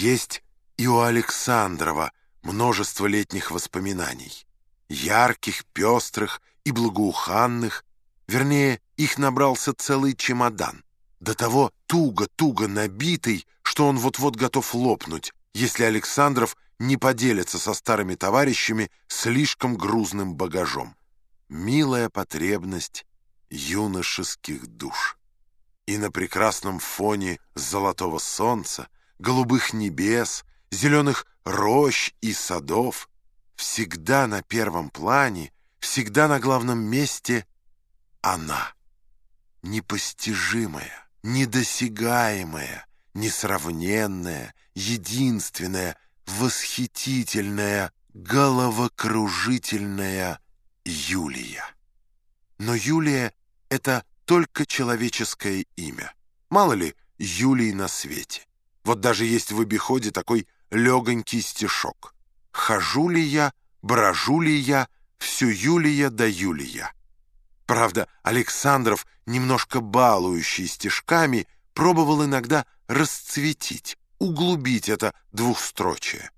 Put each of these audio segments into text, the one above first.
Есть и у Александрова множество летних воспоминаний. Ярких, пестрых и благоуханных. Вернее, их набрался целый чемодан. До того туго-туго набитый, что он вот-вот готов лопнуть, если Александров не поделится со старыми товарищами слишком грузным багажом. Милая потребность юношеских душ. И на прекрасном фоне золотого солнца, голубых небес, зеленых рощ и садов всегда на первом плане, всегда на главном месте она. Непостижимая, недосягаемая, несравненная, единственная, восхитительная, головокружительная Юлия. Но Юлия — это только человеческое имя. Мало ли Юлии на свете. Вот даже есть в обиходе такой легонький стишок. «Хожу ли я, брожу ли я, всю Юлия да Юлия». Правда, Александров, немножко балующий стишками, пробовал иногда расцветить, углубить это двухстрочие.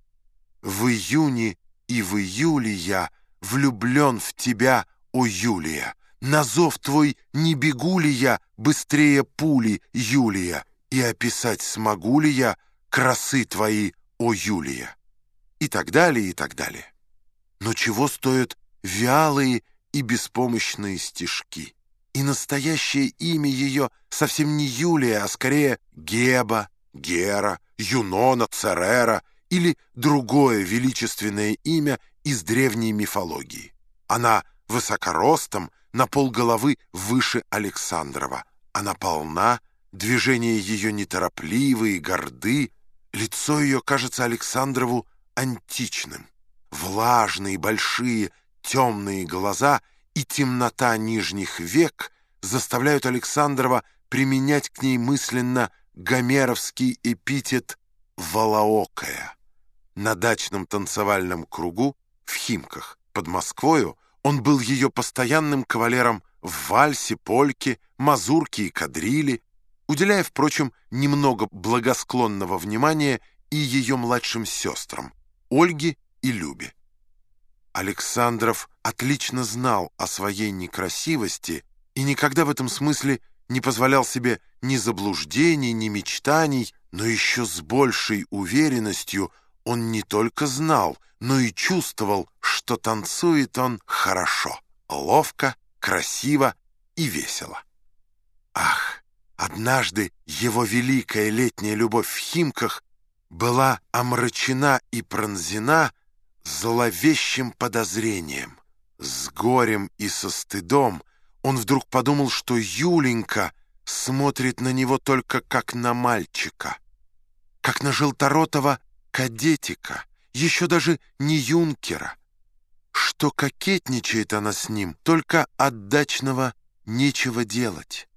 «В июне и в июле я влюблен в тебя, о Юлия. На зов твой не бегу ли я быстрее пули, Юлия, и описать смогу ли я красы твои, о Юлия?» И так далее, и так далее. Но чего стоят вялые и беспомощные стишки? И настоящее имя ее совсем не Юлия, а скорее Геба, Гера, Юнона, Церера или другое величественное имя из древней мифологии. Она высокоростом, на полголовы выше Александрова. Она полна, движения ее неторопливы и горды, лицо ее кажется Александрову античным. Влажные, большие, темные глаза и темнота нижних век заставляют Александрова применять к ней мысленно гомеровский эпитет «волоокая». На дачном танцевальном кругу в Химках под Москвою он был ее постоянным кавалером в вальсе, польке, мазурке и кадрили, уделяя, впрочем, немного благосклонного внимания и ее младшим сестрам, Ольге и Любе. Александров отлично знал о своей некрасивости и никогда в этом смысле не позволял себе ни заблуждений, ни мечтаний, но еще с большей уверенностью он не только знал, но и чувствовал, что танцует он хорошо, ловко, красиво и весело. Ах, однажды его великая летняя любовь в Химках была омрачена и пронзена зловещим подозрением. С горем и со стыдом он вдруг подумал, что Юленька смотрит на него только как на мальчика, как на желторотого кадетика, еще даже не юнкера, что кокетничает она с ним, только отдачного нечего делать,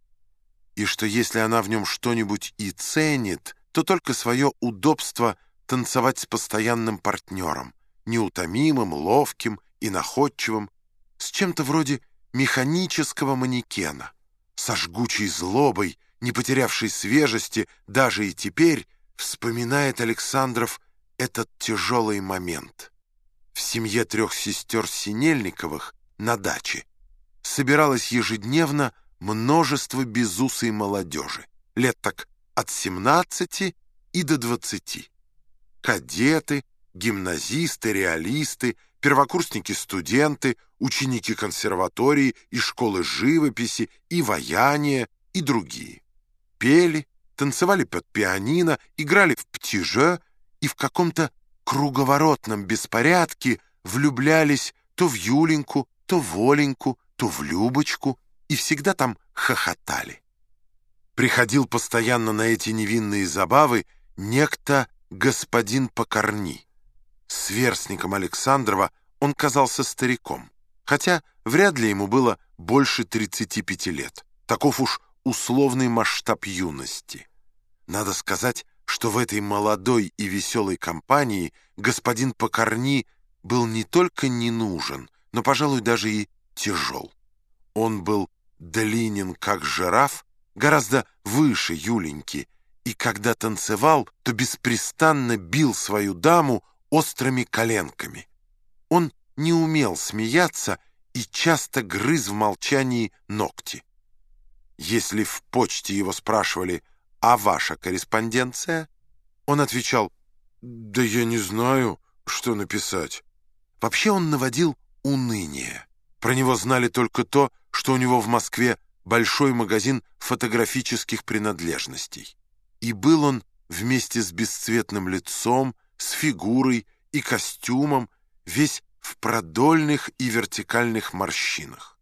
и что если она в нем что-нибудь и ценит, то только свое удобство танцевать с постоянным партнером, неутомимым, ловким и находчивым, с чем-то вроде механического манекена, со жгучей злобой, не потерявшей свежести даже и теперь, вспоминает Александров этот тяжелый момент. В семье трех сестер Синельниковых на даче собиралось ежедневно множество безусой молодежи, лет так от 17 и до 20. Кадеты, гимназисты, реалисты, первокурсники-студенты, ученики консерватории и школы живописи, и ваяния, и другие. Пели, танцевали под пианино, играли в птиже и в каком-то круговоротном беспорядке влюблялись то в Юленьку, то в Оленьку, то в Любочку, и всегда там хохотали. Приходил постоянно на эти невинные забавы некто господин Покорни. Сверстником Александрова он казался стариком, хотя вряд ли ему было больше 35 лет. Таков уж условный масштаб юности. Надо сказать, что в этой молодой и веселой компании господин Покорни был не только не нужен, но, пожалуй, даже и тяжел. Он был длинен, как жираф, гораздо выше Юленьки, и когда танцевал, то беспрестанно бил свою даму острыми коленками. Он не умел смеяться и часто грыз в молчании ногти. Если в почте его спрашивали «А ваша корреспонденция?», он отвечал «Да я не знаю, что написать». Вообще он наводил уныние. Про него знали только то, что у него в Москве большой магазин фотографических принадлежностей. И был он вместе с бесцветным лицом, с фигурой и костюмом, весь в продольных и вертикальных морщинах.